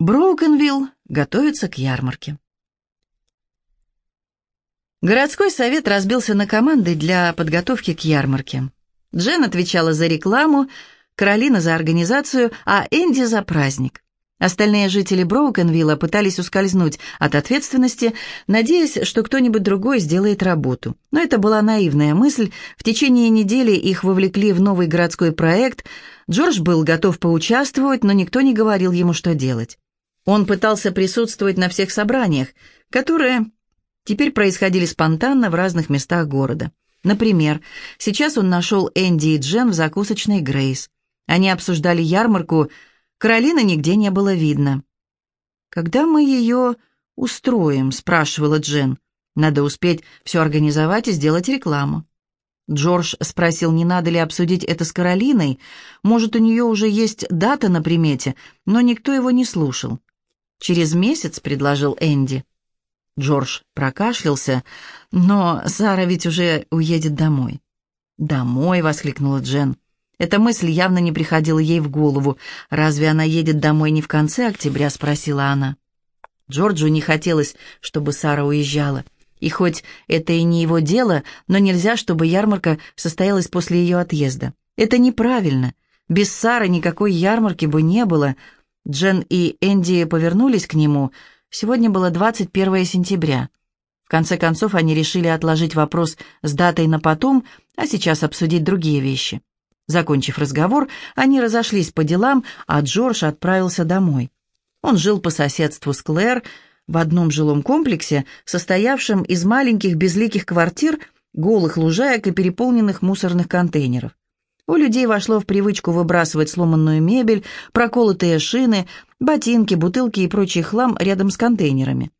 Броукенвилл готовится к ярмарке. Городской совет разбился на команды для подготовки к ярмарке. Джен отвечала за рекламу, Каролина за организацию, а Энди за праздник. Остальные жители Броукенвилла пытались ускользнуть от ответственности, надеясь, что кто-нибудь другой сделает работу. Но это была наивная мысль. В течение недели их вовлекли в новый городской проект. Джордж был готов поучаствовать, но никто не говорил ему, что делать. Он пытался присутствовать на всех собраниях, которые теперь происходили спонтанно в разных местах города. Например, сейчас он нашел Энди и Джен в закусочной Грейс. Они обсуждали ярмарку, Каролины нигде не было видно. «Когда мы ее устроим?» — спрашивала Джен. «Надо успеть все организовать и сделать рекламу». Джордж спросил, не надо ли обсудить это с Каролиной. Может, у нее уже есть дата на примете, но никто его не слушал. «Через месяц», — предложил Энди. Джордж прокашлялся, но Сара ведь уже уедет домой. «Домой!» — воскликнула Джен. Эта мысль явно не приходила ей в голову. «Разве она едет домой не в конце октября?» — спросила она. Джорджу не хотелось, чтобы Сара уезжала. И хоть это и не его дело, но нельзя, чтобы ярмарка состоялась после ее отъезда. Это неправильно. Без Сары никакой ярмарки бы не было — Джен и Энди повернулись к нему. Сегодня было 21 сентября. В конце концов, они решили отложить вопрос с датой на потом, а сейчас обсудить другие вещи. Закончив разговор, они разошлись по делам, а Джордж отправился домой. Он жил по соседству с Клэр в одном жилом комплексе, состоявшем из маленьких безликих квартир, голых лужаек и переполненных мусорных контейнеров. У людей вошло в привычку выбрасывать сломанную мебель, проколотые шины, ботинки, бутылки и прочий хлам рядом с контейнерами.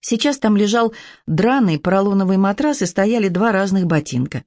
Сейчас там лежал драный поролоновый матрас и стояли два разных ботинка.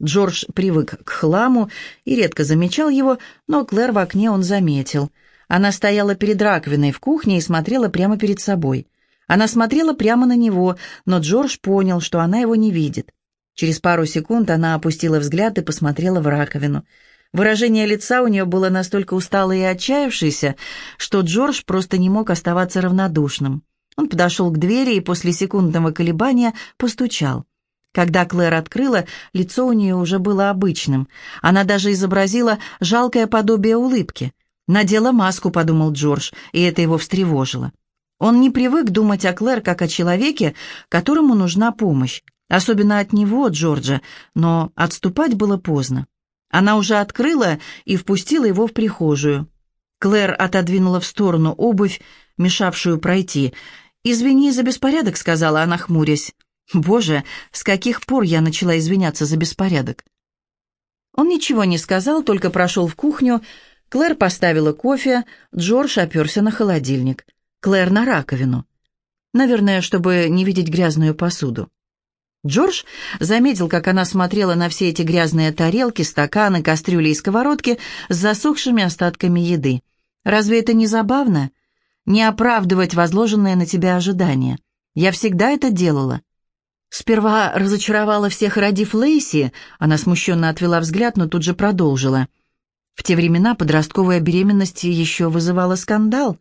Джордж привык к хламу и редко замечал его, но Клэр в окне он заметил. Она стояла перед раковиной в кухне и смотрела прямо перед собой. Она смотрела прямо на него, но Джордж понял, что она его не видит. Через пару секунд она опустила взгляд и посмотрела в раковину. Выражение лица у нее было настолько усталое и отчаявшееся, что Джордж просто не мог оставаться равнодушным. Он подошел к двери и после секундного колебания постучал. Когда Клэр открыла, лицо у нее уже было обычным. Она даже изобразила жалкое подобие улыбки. «Надела маску», — подумал Джордж, и это его встревожило. Он не привык думать о Клэр как о человеке, которому нужна помощь. Особенно от него, Джорджа, но отступать было поздно. Она уже открыла и впустила его в прихожую. Клэр отодвинула в сторону обувь, мешавшую пройти. «Извини за беспорядок», — сказала она, хмурясь. «Боже, с каких пор я начала извиняться за беспорядок?» Он ничего не сказал, только прошел в кухню. Клэр поставила кофе, Джордж оперся на холодильник. Клэр на раковину. Наверное, чтобы не видеть грязную посуду. Джордж заметил, как она смотрела на все эти грязные тарелки, стаканы, кастрюли и сковородки с засохшими остатками еды. «Разве это не забавно? Не оправдывать возложенные на тебя ожидания. Я всегда это делала». Сперва разочаровала всех, родив Лейси, она смущенно отвела взгляд, но тут же продолжила. В те времена подростковая беременность еще вызывала скандал.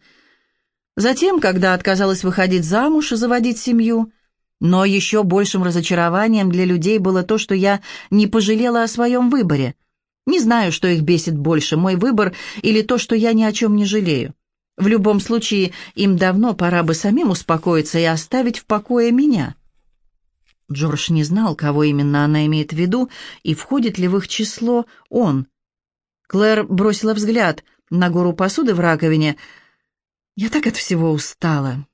Затем, когда отказалась выходить замуж и заводить семью, но еще большим разочарованием для людей было то, что я не пожалела о своем выборе. Не знаю, что их бесит больше, мой выбор или то, что я ни о чем не жалею. В любом случае, им давно пора бы самим успокоиться и оставить в покое меня. Джордж не знал, кого именно она имеет в виду, и входит ли в их число он. Клэр бросила взгляд на гору посуды в раковине. «Я так от всего устала.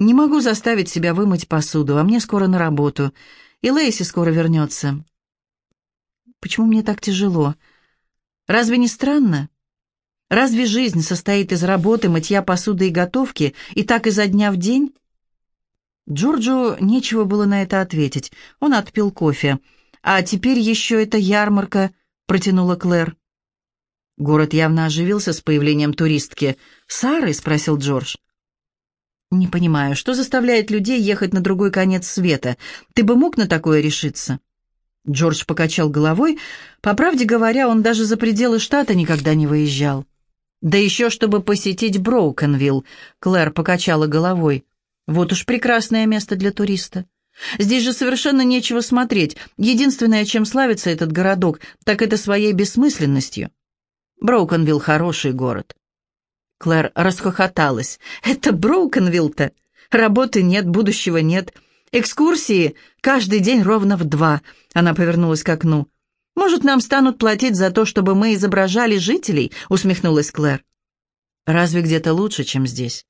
Не могу заставить себя вымыть посуду, а мне скоро на работу. И Лейси скоро вернется. Почему мне так тяжело? Разве не странно? Разве жизнь состоит из работы, мытья посуды и готовки, и так изо дня в день? Джорджу нечего было на это ответить. Он отпил кофе. «А теперь еще эта ярмарка», — протянула Клэр. Город явно оживился с появлением туристки. «Сары?» — спросил Джордж. «Не понимаю, что заставляет людей ехать на другой конец света? Ты бы мог на такое решиться?» Джордж покачал головой. По правде говоря, он даже за пределы штата никогда не выезжал. Да еще чтобы посетить Броукенвилл, Клэр покачала головой. Вот уж прекрасное место для туриста. Здесь же совершенно нечего смотреть. Единственное, чем славится этот городок, так это своей бессмысленностью. Броукенвилл хороший город. Клэр расхохоталась. «Это Броукенвилл-то? Работы нет, будущего нет. Экскурсии каждый день ровно в два». Она повернулась к окну. «Может, нам станут платить за то, чтобы мы изображали жителей?» усмехнулась Клэр. «Разве где-то лучше, чем здесь?»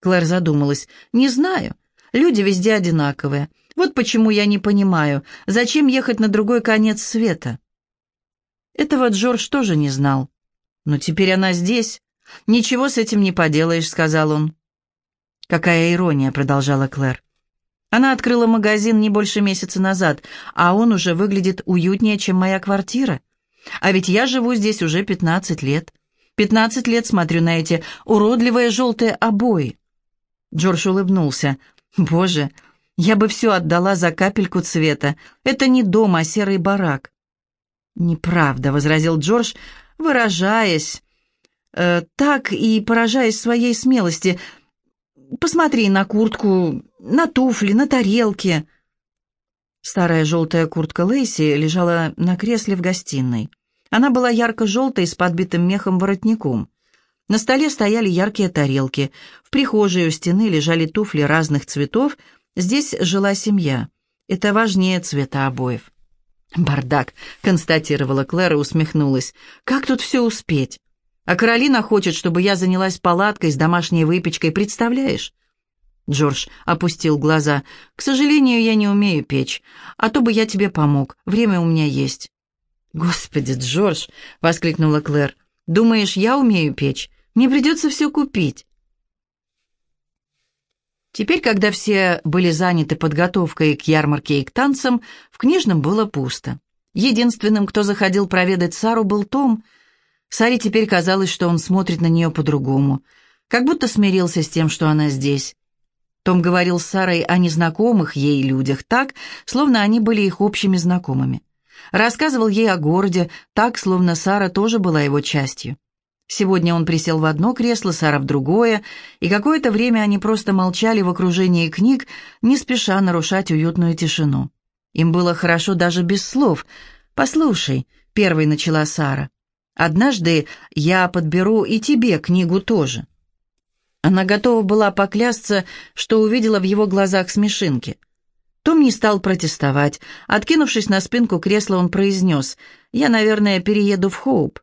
Клэр задумалась. «Не знаю. Люди везде одинаковые. Вот почему я не понимаю, зачем ехать на другой конец света?» Этого Джордж тоже не знал. «Но теперь она здесь. «Ничего с этим не поделаешь», — сказал он. «Какая ирония», — продолжала Клэр. «Она открыла магазин не больше месяца назад, а он уже выглядит уютнее, чем моя квартира. А ведь я живу здесь уже пятнадцать лет. Пятнадцать лет смотрю на эти уродливые желтые обои». Джордж улыбнулся. «Боже, я бы все отдала за капельку цвета. Это не дом, а серый барак». «Неправда», — возразил Джордж, выражаясь э, так и поражаясь своей смелости. «Посмотри на куртку, на туфли, на тарелки». Старая желтая куртка Лейси лежала на кресле в гостиной. Она была ярко-желтой с подбитым мехом воротником. На столе стояли яркие тарелки. В прихожей у стены лежали туфли разных цветов. Здесь жила семья. Это важнее цвета обоев. «Бардак», — констатировала Клэр и усмехнулась. «Как тут все успеть?» А Каролина хочет, чтобы я занялась палаткой с домашней выпечкой, представляешь?» Джордж опустил глаза. «К сожалению, я не умею печь, а то бы я тебе помог. Время у меня есть». «Господи, Джордж!» — воскликнула Клэр. «Думаешь, я умею печь? Мне придется все купить». Теперь, когда все были заняты подготовкой к ярмарке и к танцам, в книжном было пусто. Единственным, кто заходил проведать Сару, был Том — Саре теперь казалось, что он смотрит на нее по-другому, как будто смирился с тем, что она здесь. Том говорил с Сарой о незнакомых ей людях так, словно они были их общими знакомыми. Рассказывал ей о городе так, словно Сара тоже была его частью. Сегодня он присел в одно кресло, Сара в другое, и какое-то время они просто молчали в окружении книг, не спеша нарушать уютную тишину. Им было хорошо даже без слов. «Послушай», — первой начала Сара, — Однажды я подберу и тебе книгу тоже». Она готова была поклясться, что увидела в его глазах смешинки. Том не стал протестовать. Откинувшись на спинку кресла, он произнес, «Я, наверное, перееду в Хоуп».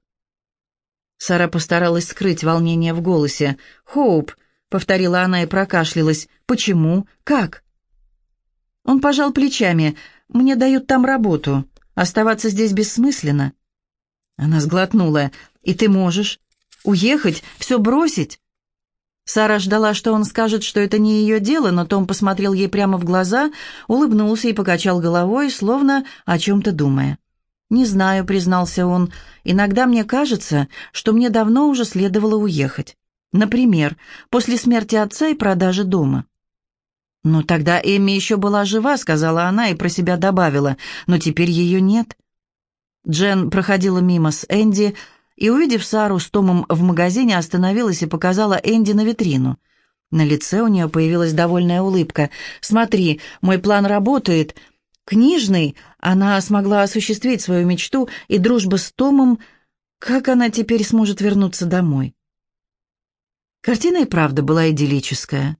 Сара постаралась скрыть волнение в голосе. «Хоуп», — повторила она и прокашлялась. «Почему? Как?» Он пожал плечами. «Мне дают там работу. Оставаться здесь бессмысленно». Она сглотнула. «И ты можешь? Уехать? Все бросить?» Сара ждала, что он скажет, что это не ее дело, но Том посмотрел ей прямо в глаза, улыбнулся и покачал головой, словно о чем-то думая. «Не знаю», — признался он, — «иногда мне кажется, что мне давно уже следовало уехать. Например, после смерти отца и продажи дома». «Ну, тогда Эмми еще была жива», — сказала она и про себя добавила, «но теперь ее нет». Джен проходила мимо с Энди и, увидев Сару с Томом в магазине, остановилась и показала Энди на витрину. На лице у нее появилась довольная улыбка. «Смотри, мой план работает. Книжный, она смогла осуществить свою мечту, и дружба с Томом... Как она теперь сможет вернуться домой?» Картина и правда была идиллическая.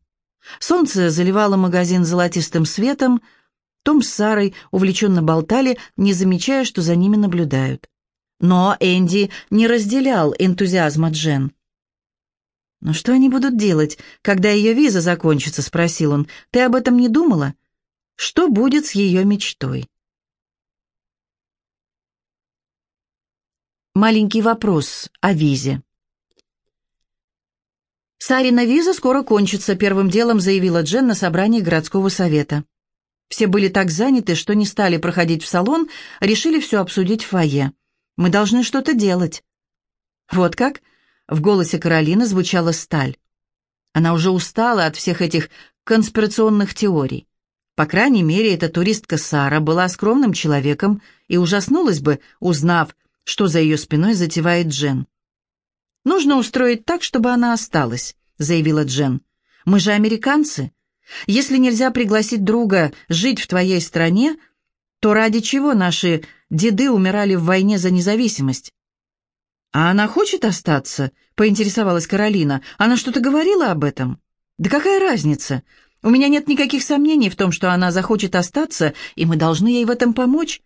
Солнце заливало магазин золотистым светом, том с Сарой увлеченно болтали, не замечая, что за ними наблюдают. Но Энди не разделял энтузиазма Джен. «Но что они будут делать, когда ее виза закончится?» — спросил он. «Ты об этом не думала? Что будет с ее мечтой?» Маленький вопрос о визе. «Сарина виза скоро кончится», — первым делом заявила Джен на собрании городского совета. Все были так заняты, что не стали проходить в салон, решили все обсудить в фойе. «Мы должны что-то делать». «Вот как?» — в голосе Каролины звучала сталь. Она уже устала от всех этих конспирационных теорий. По крайней мере, эта туристка Сара была скромным человеком и ужаснулась бы, узнав, что за ее спиной затевает Джен. «Нужно устроить так, чтобы она осталась», — заявила Джен. «Мы же американцы. Если нельзя пригласить друга жить в твоей стране, то ради чего наши деды умирали в войне за независимость?» «А она хочет остаться?» — поинтересовалась Каролина. «Она что-то говорила об этом?» «Да какая разница? У меня нет никаких сомнений в том, что она захочет остаться, и мы должны ей в этом помочь».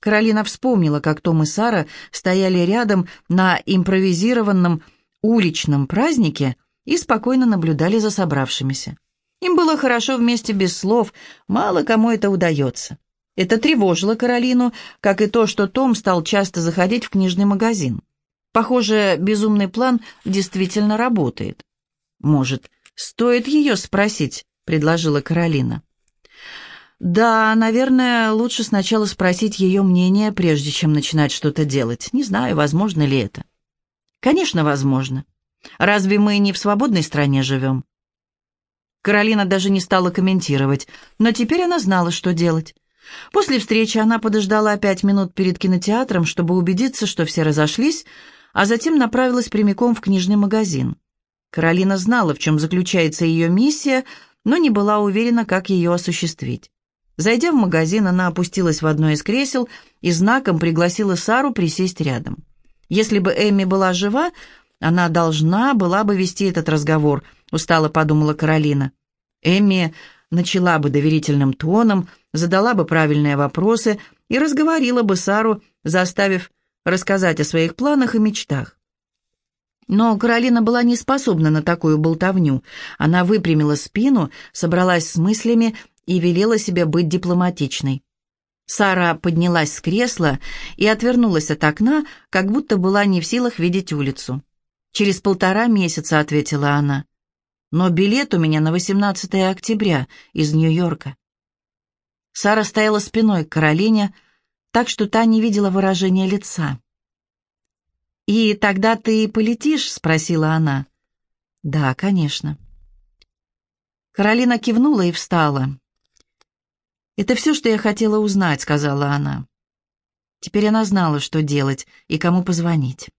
Каролина вспомнила, как Том и Сара стояли рядом на импровизированном уличном празднике и спокойно наблюдали за собравшимися. Им было хорошо вместе без слов, мало кому это удается. Это тревожило Каролину, как и то, что Том стал часто заходить в книжный магазин. Похоже, безумный план действительно работает. «Может, стоит ее спросить?» — предложила Каролина. Да, наверное, лучше сначала спросить ее мнение, прежде чем начинать что-то делать. Не знаю, возможно ли это. Конечно, возможно. Разве мы не в свободной стране живем? Каролина даже не стала комментировать, но теперь она знала, что делать. После встречи она подождала пять минут перед кинотеатром, чтобы убедиться, что все разошлись, а затем направилась прямиком в книжный магазин. Каролина знала, в чем заключается ее миссия, но не была уверена, как ее осуществить. Зайдя в магазин, она опустилась в одно из кресел и знаком пригласила Сару присесть рядом. Если бы Эми была жива, она должна была бы вести этот разговор, устало подумала Каролина. Эми начала бы доверительным тоном, задала бы правильные вопросы и разговорила бы Сару, заставив рассказать о своих планах и мечтах. Но Каролина была не способна на такую болтовню. Она выпрямила спину, собралась с мыслями и велела себе быть дипломатичной. Сара поднялась с кресла и отвернулась от окна, как будто была не в силах видеть улицу. «Через полтора месяца», — ответила она. «Но билет у меня на 18 октября из Нью-Йорка». Сара стояла спиной к Каролине, так что та не видела выражения лица. «И тогда ты полетишь?» — спросила она. «Да, конечно». Каролина кивнула и встала. «Это все, что я хотела узнать», — сказала она. Теперь она знала, что делать и кому позвонить.